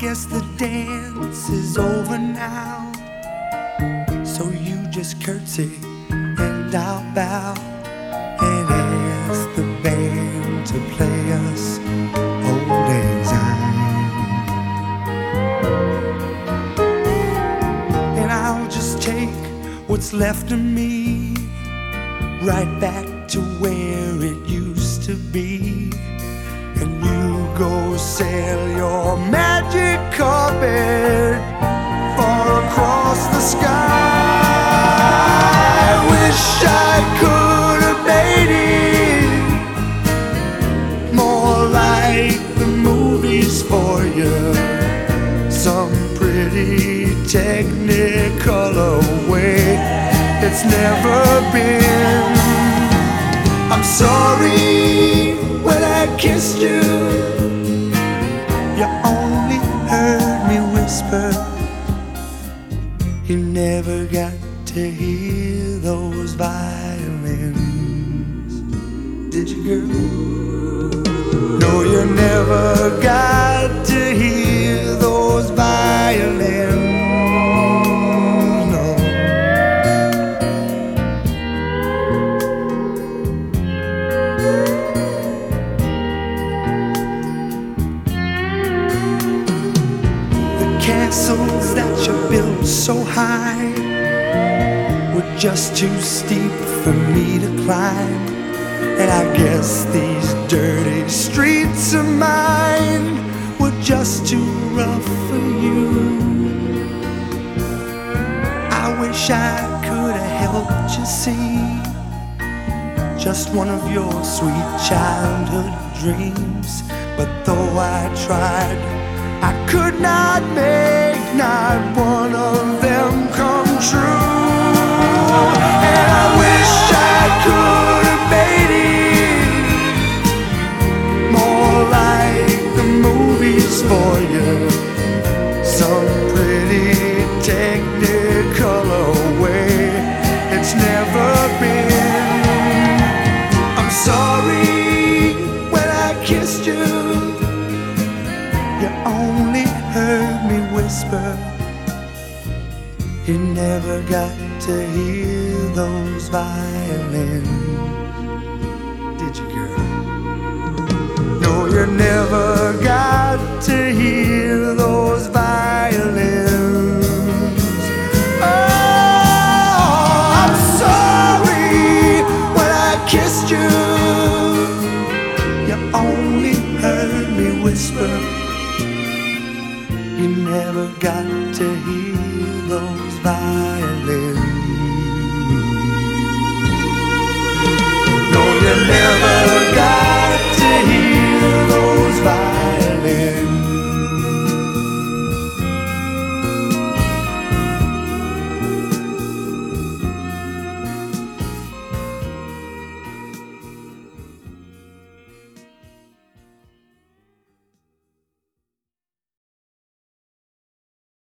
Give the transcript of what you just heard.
guess the dance is over now. So you just curtsy and I'll bow and ask the band to play us old syne. And I'll just take what's left of me right back to where it used to be. Go sail your magic carpet far across the sky. I wish I could have made it more like the movies for you. Some pretty technicolor way it's never been. I'm sorry when I kissed. You whisper. You never got to hear those violins. Did you, girl? No, you never got castles that you built so high were just too steep for me to climb. And I guess these dirty streets of mine were just too rough for you. I wish I could have helped you see just one of your sweet childhood dreams. But though I tried, I could not make not one of only heard me whisper. You never got to hear those violins. Did you, girl? No, you never got to hear those violins. Oh, You never got to hear those violins.